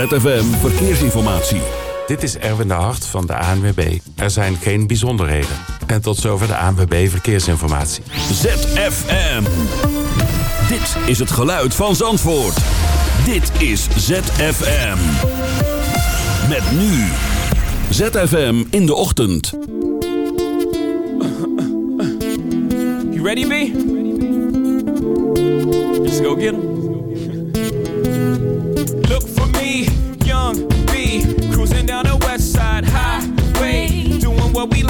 ZFM Verkeersinformatie. Dit is Erwin de Hart van de ANWB. Er zijn geen bijzonderheden. En tot zover de ANWB Verkeersinformatie. ZFM. Dit is het geluid van Zandvoort. Dit is ZFM. Met nu. ZFM in de ochtend. You ready, B? Let's go get.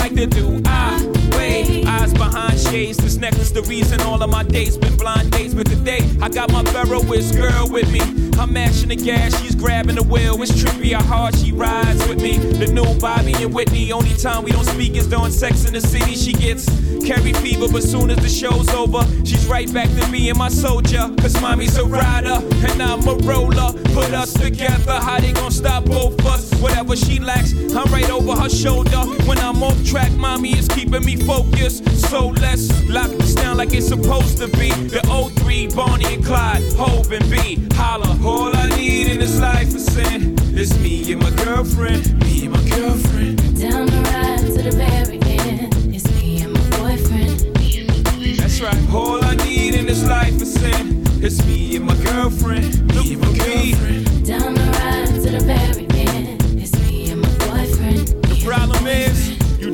Like to do. I way, eyes behind shades. This necklace, the reason all of my dates been blind dates. But today, I got my Ferroist girl with me. I'm mashing the gas, she's grabbing the wheel. It's trippy how hard she rides with me. The new Bobby and Whitney, only time we don't speak is during Sex and the City. She gets Carrie fever, but soon as the show's over, she's right back to me and my soldier. Cause mommy's a rider, and I'm a roller. Put us together, how they gonna stop both us? Whatever she lacks, I'm right over her shoulder. When I'm off track, mommy is keeping me focused. So let's lock this down like it's supposed to be. The O3, Bonnie and Clyde, Hov and B. Holla, all I need in this life is sin. It's me and my girlfriend, me and my girlfriend. Down the ride to the very end. It's me and my boyfriend. Me and my boyfriend. That's right. All I need in this life is sin. It's me and my girlfriend, me and my girlfriend. Down the ride to the very end. It's me and my boyfriend. The problem is,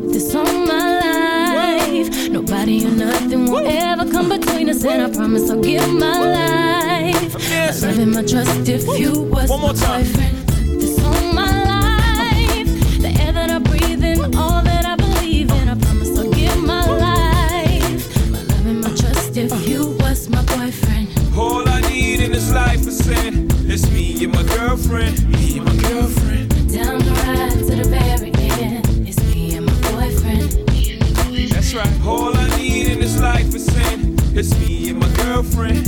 this on my life. Nobody or nothing will ever come between us. And I promise I'll give my life. My love and my trust if you was One more my time. boyfriend. This on my life. The air that I breathe in, all that I believe in. I promise I'll give my life. My love and my trust if uh. you was my boyfriend. All I need in this life is sin. It's me and my girlfriend. Me and my girlfriend. It's me and my girlfriend.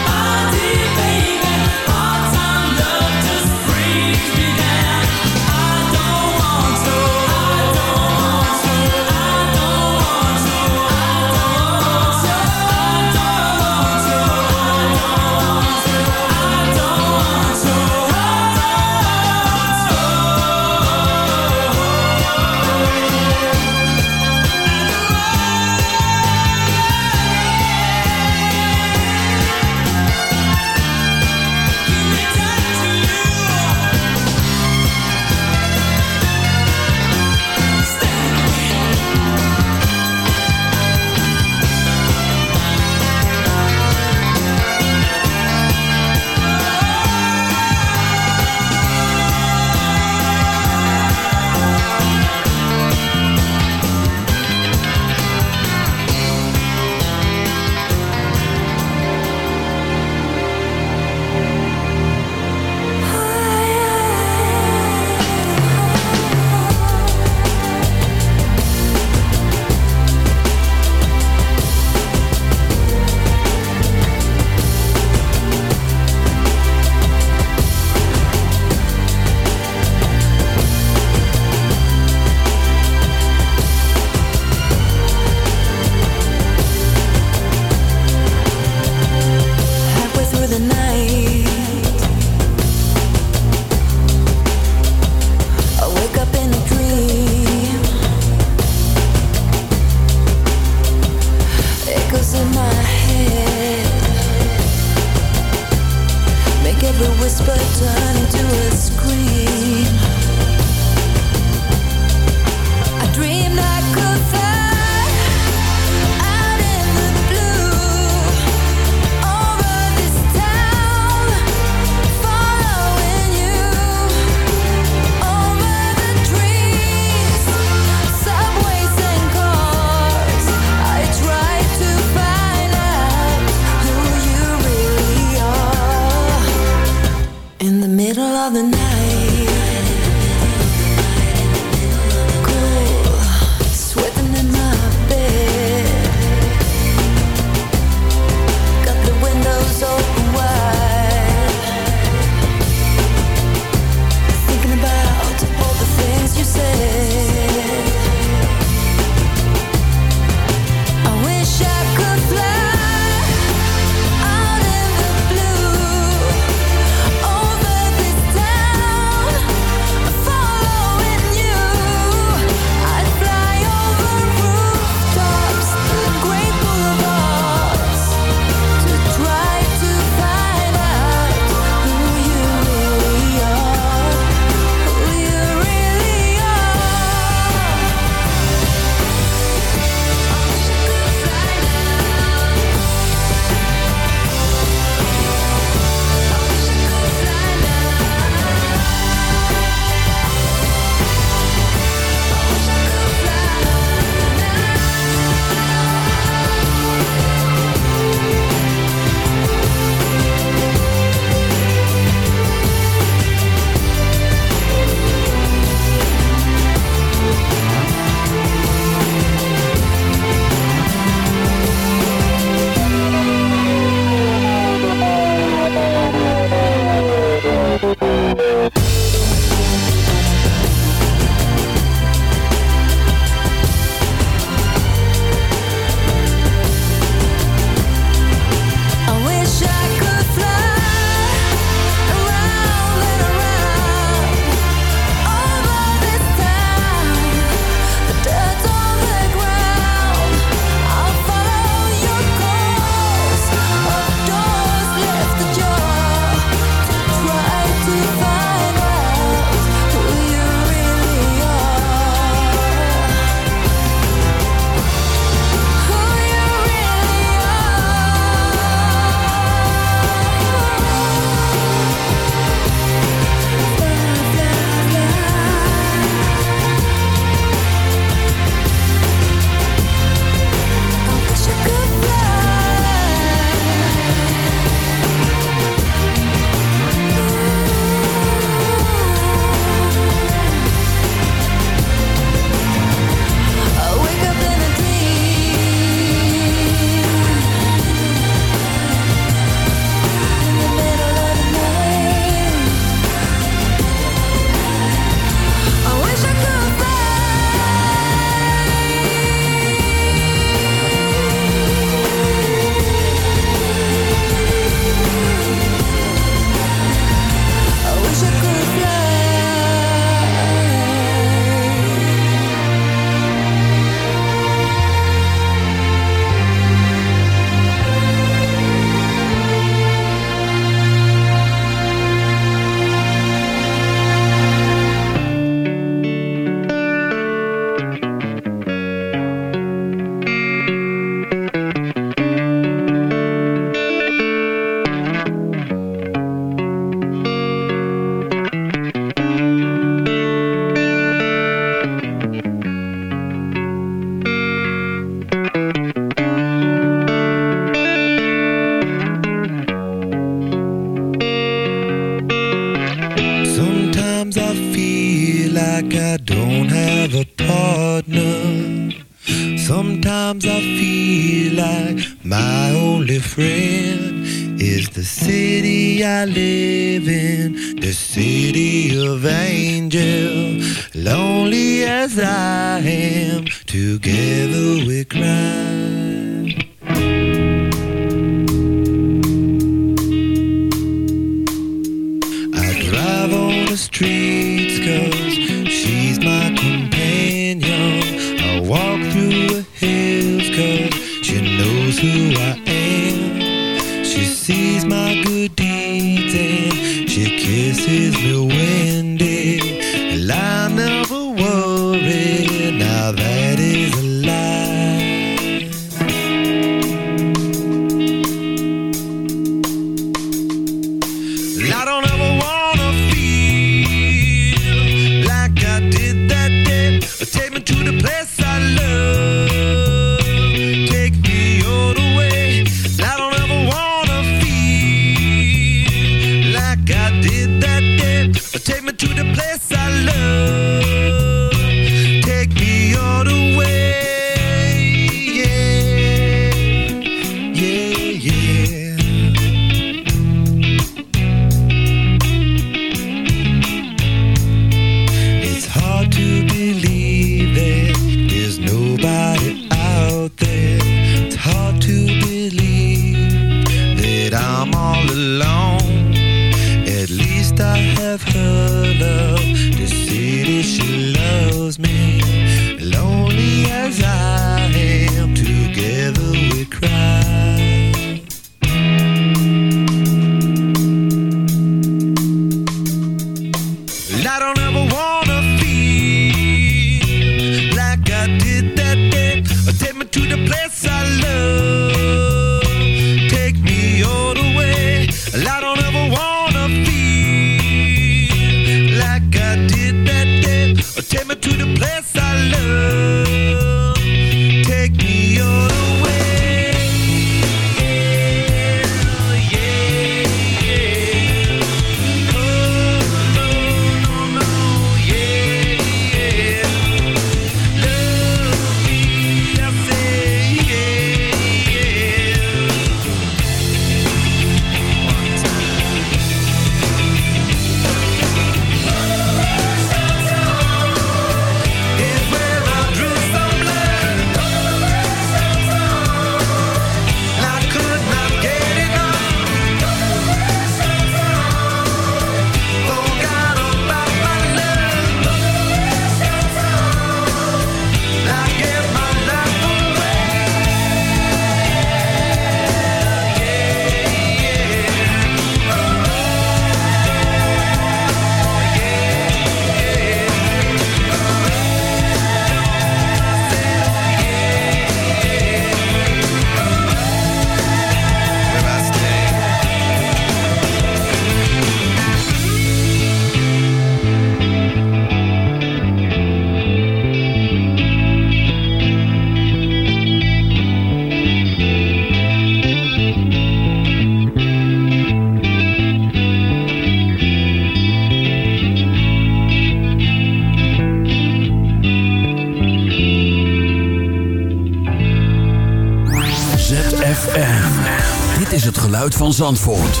Zandvoort.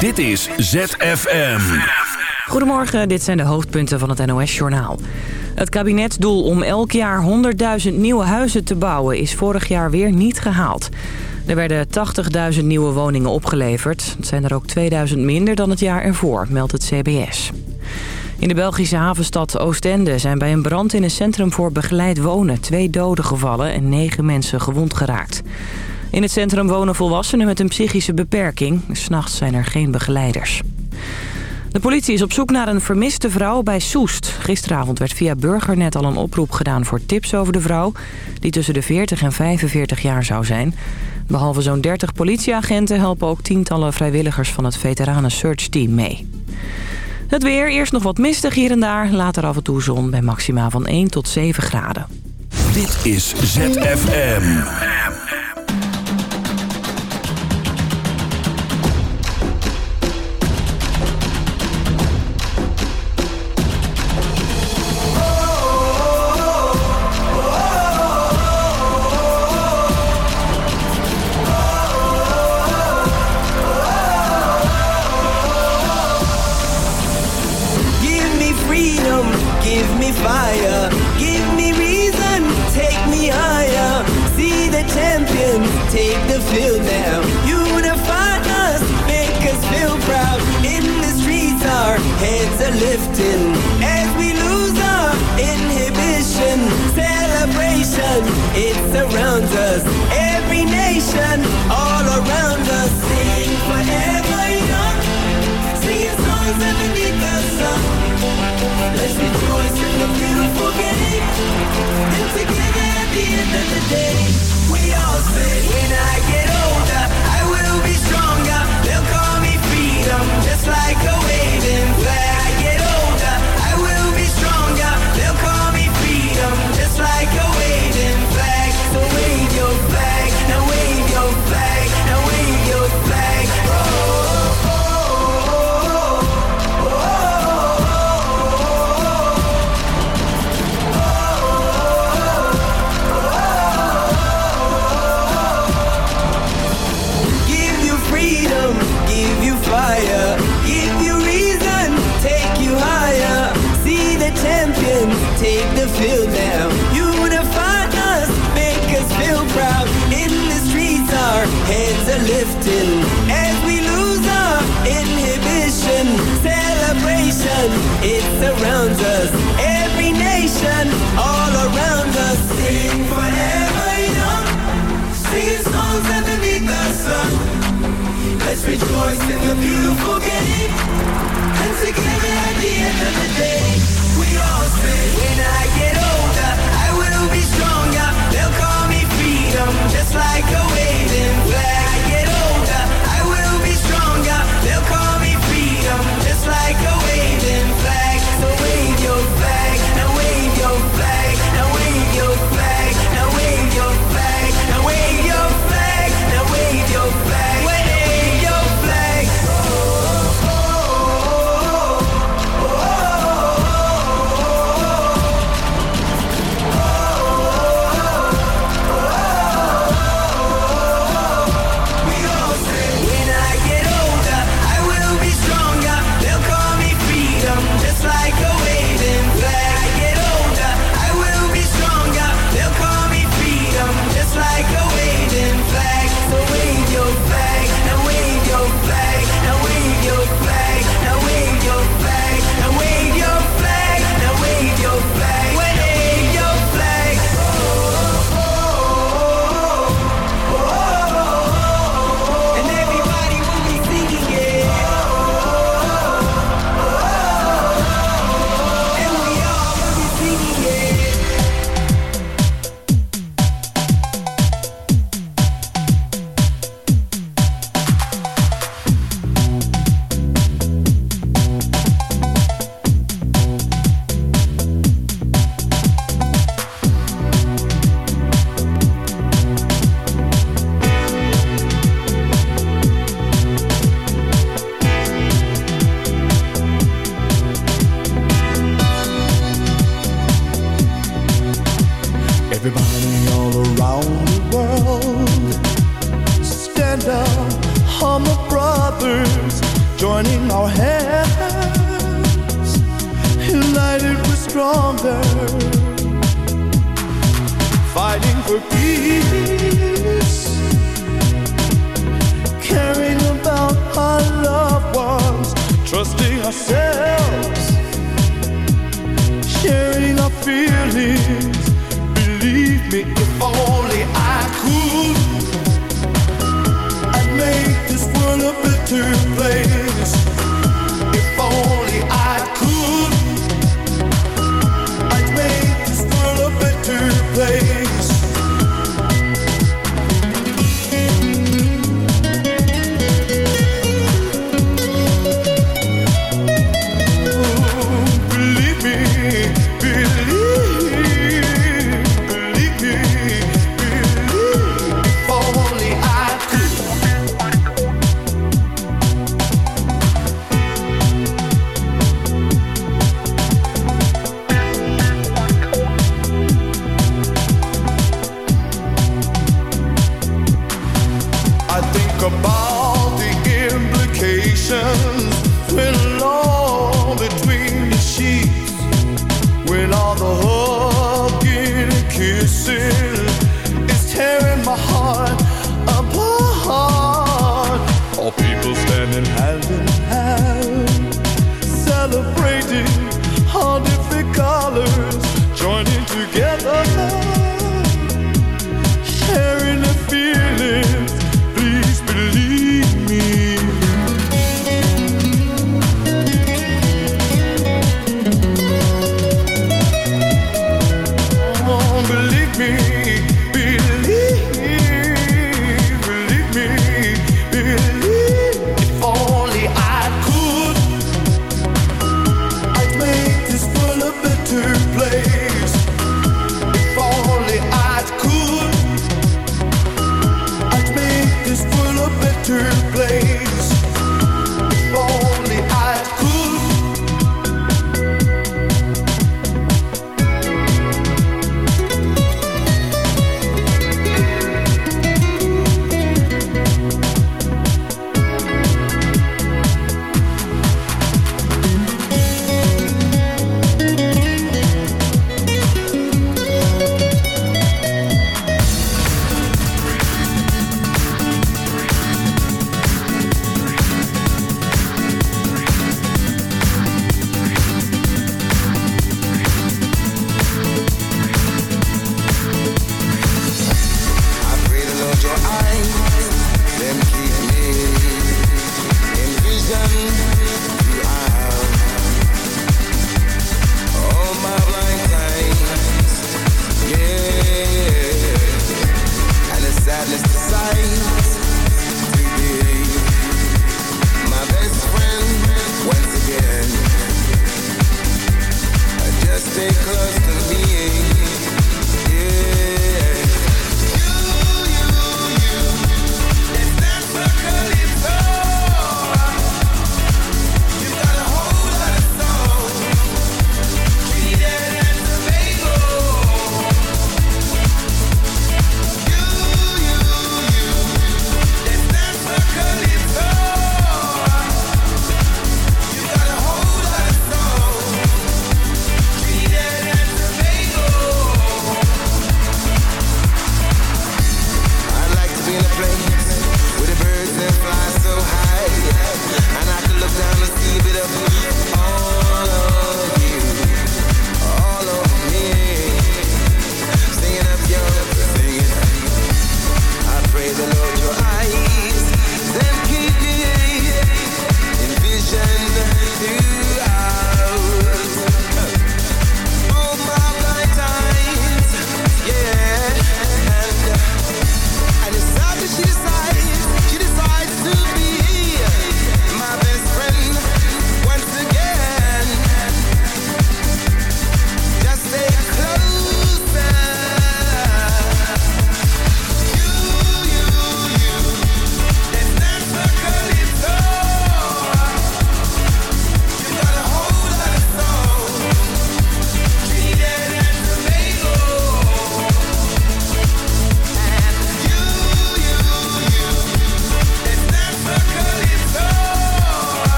Dit is ZFM. Goedemorgen, dit zijn de hoofdpunten van het NOS-journaal. Het kabinetsdoel om elk jaar 100.000 nieuwe huizen te bouwen... is vorig jaar weer niet gehaald. Er werden 80.000 nieuwe woningen opgeleverd. Het zijn er ook 2000 minder dan het jaar ervoor, meldt het CBS. In de Belgische havenstad Oostende zijn bij een brand in een centrum voor begeleid wonen... twee doden gevallen en negen mensen gewond geraakt. In het centrum wonen volwassenen met een psychische beperking. S'nachts zijn er geen begeleiders. De politie is op zoek naar een vermiste vrouw bij Soest. Gisteravond werd via Burgernet al een oproep gedaan voor tips over de vrouw... die tussen de 40 en 45 jaar zou zijn. Behalve zo'n 30 politieagenten helpen ook tientallen vrijwilligers van het Veteranen Search Team mee. Het weer, eerst nog wat mistig hier en daar, later af en toe zon bij maxima van 1 tot 7 graden. Dit is ZFM.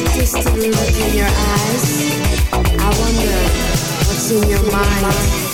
That distant look in your eyes, I wonder what's in your mind.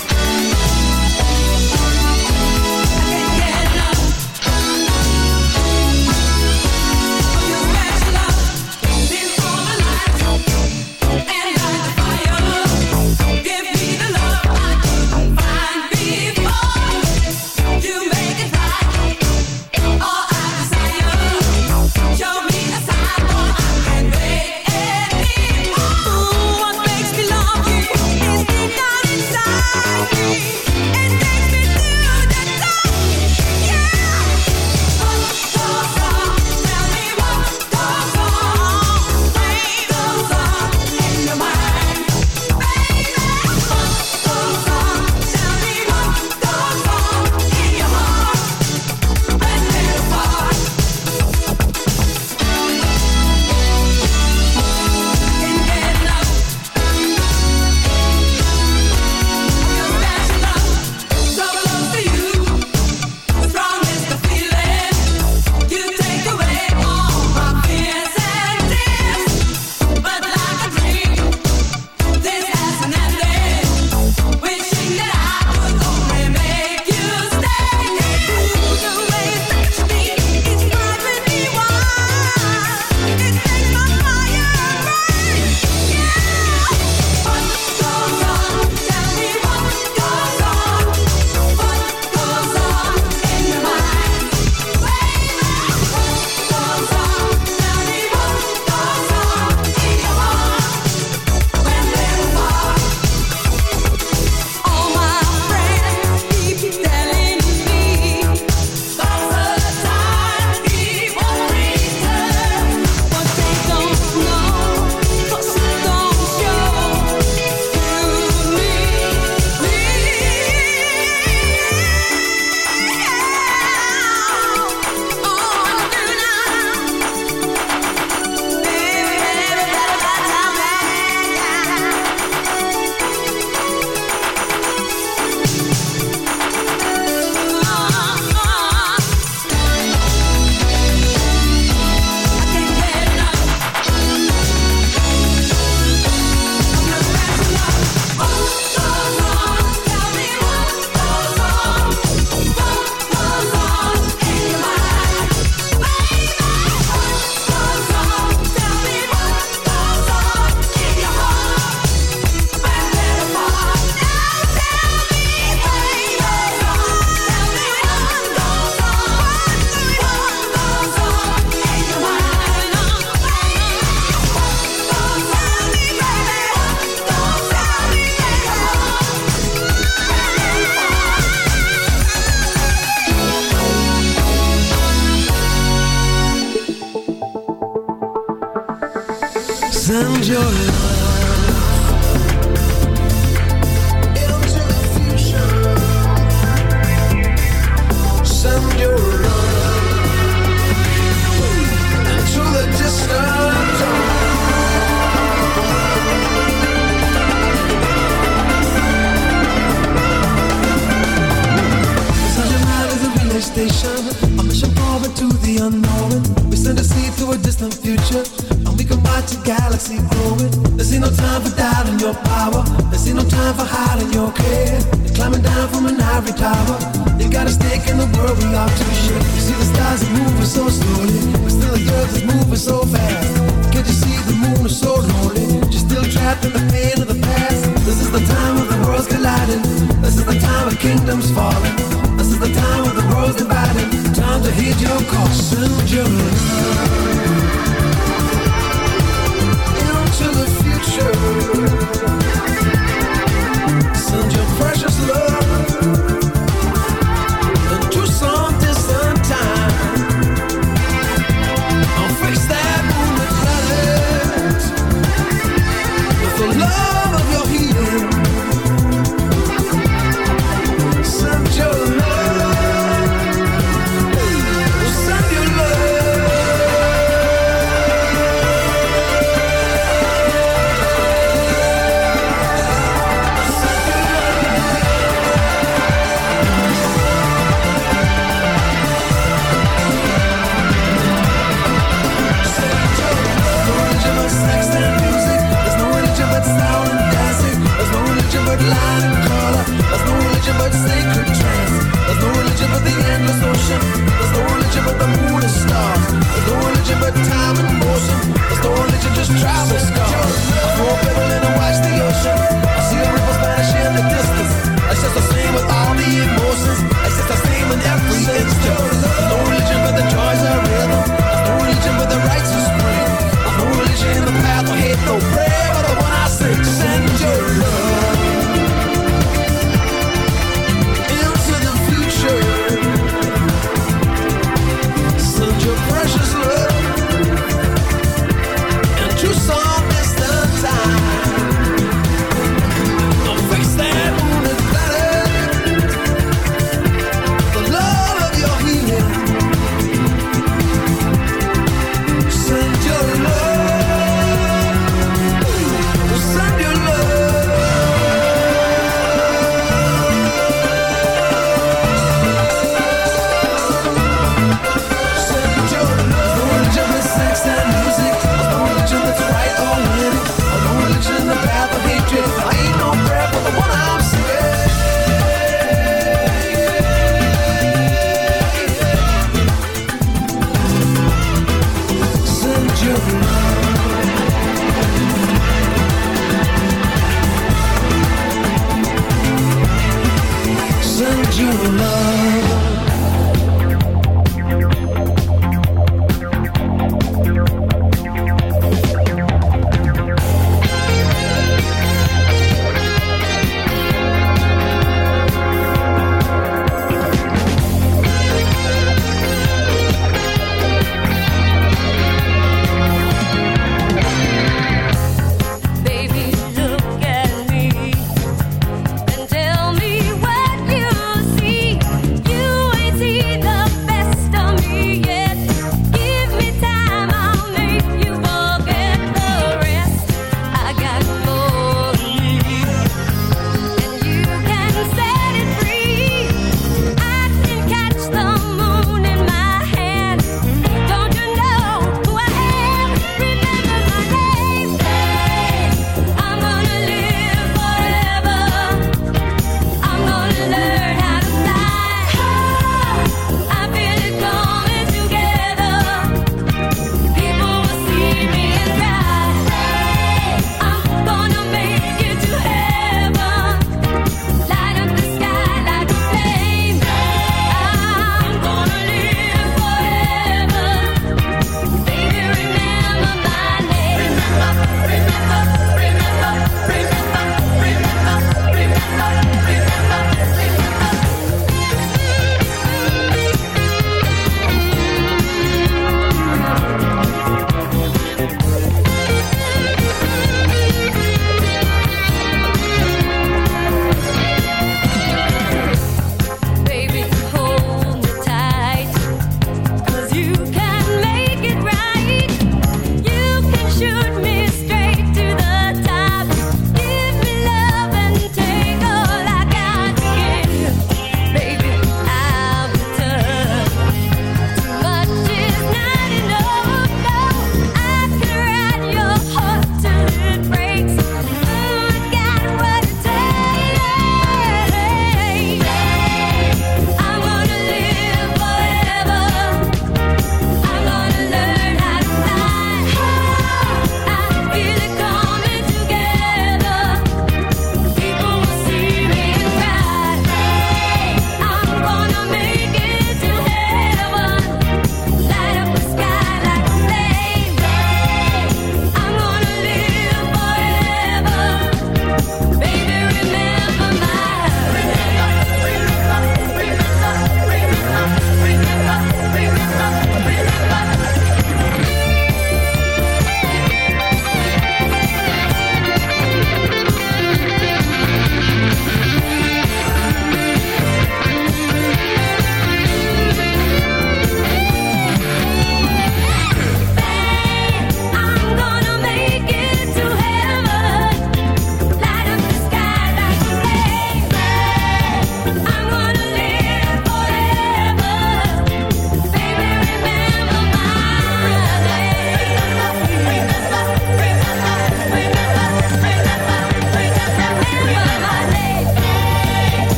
Galaxy growing. There's ain't no time for doubting your power. There's ain't no time for hiding your care. You're climbing down from an ivory tower. You got a stake in the world we are to share. You see the stars are moving so slowly. But still the earth is moving so fast. Can't you see the moon is so lonely? She's still trapped in the pain of the past. This is the time of the worlds colliding. This is the time of kingdoms falling. This is the time of the worlds dividing. Time to heed your call. Send into the future.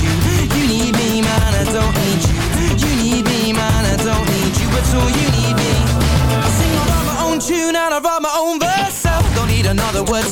you.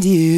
need you